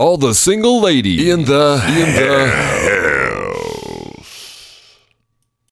all the single lady in the in the